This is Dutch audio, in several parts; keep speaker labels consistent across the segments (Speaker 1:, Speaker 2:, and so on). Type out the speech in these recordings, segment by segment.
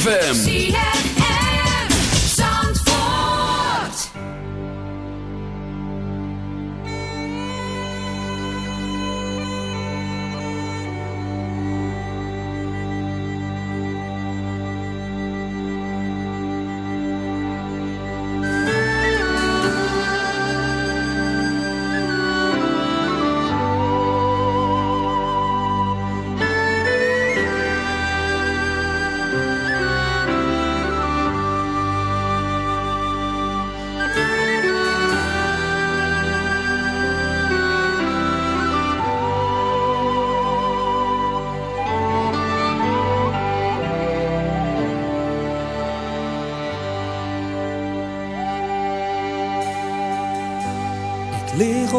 Speaker 1: ZFM.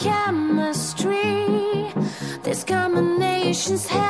Speaker 2: chemistry. This combination's heavy.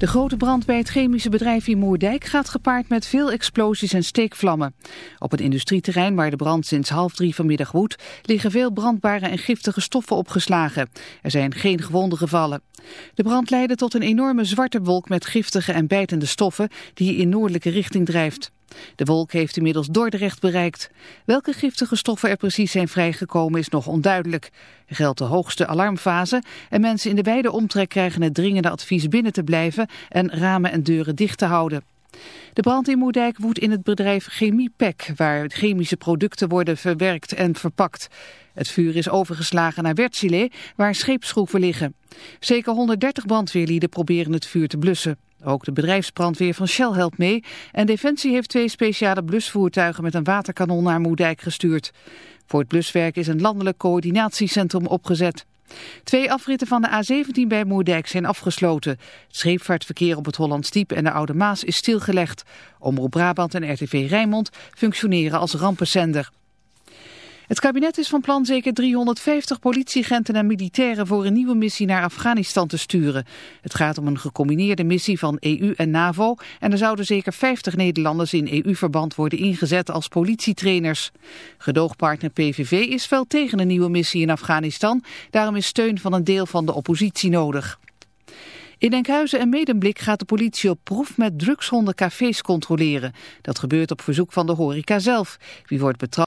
Speaker 3: De grote brand bij het chemische bedrijf in Moerdijk gaat gepaard met veel explosies en steekvlammen. Op het industrieterrein waar de brand sinds half drie vanmiddag woedt, liggen veel brandbare en giftige stoffen opgeslagen. Er zijn geen gewonden gevallen. De brand leidde tot een enorme zwarte wolk met giftige en bijtende stoffen die in noordelijke richting drijft. De wolk heeft inmiddels Dordrecht bereikt. Welke giftige stoffen er precies zijn vrijgekomen is nog onduidelijk. Er geldt de hoogste alarmfase en mensen in de wijde omtrek krijgen het dringende advies binnen te blijven en ramen en deuren dicht te houden. De brand in Moerdijk woedt in het bedrijf Chemiepec, waar chemische producten worden verwerkt en verpakt. Het vuur is overgeslagen naar Wertzile, waar scheepsschroeven liggen. Zeker 130 brandweerlieden proberen het vuur te blussen. Ook de bedrijfsbrandweer van Shell helpt mee en Defensie heeft twee speciale blusvoertuigen met een waterkanon naar Moerdijk gestuurd. Voor het bluswerk is een landelijk coördinatiecentrum opgezet. Twee afritten van de A17 bij Moerdijk zijn afgesloten. Scheepvaartverkeer op het Hollands Diep en de Oude Maas is stilgelegd. Omroep Brabant en RTV Rijnmond functioneren als rampenzender. Het kabinet is van plan zeker 350 politieagenten en militairen voor een nieuwe missie naar Afghanistan te sturen. Het gaat om een gecombineerde missie van EU en NAVO en er zouden zeker 50 Nederlanders in EU-verband worden ingezet als politietrainers. Gedoogpartner PVV is fel tegen een nieuwe missie in Afghanistan, daarom is steun van een deel van de oppositie nodig. In Enkhuizen en Medemblik gaat de politie op proef met drugshonden cafés controleren. Dat gebeurt op verzoek van de horeca zelf. Wie wordt betrapt?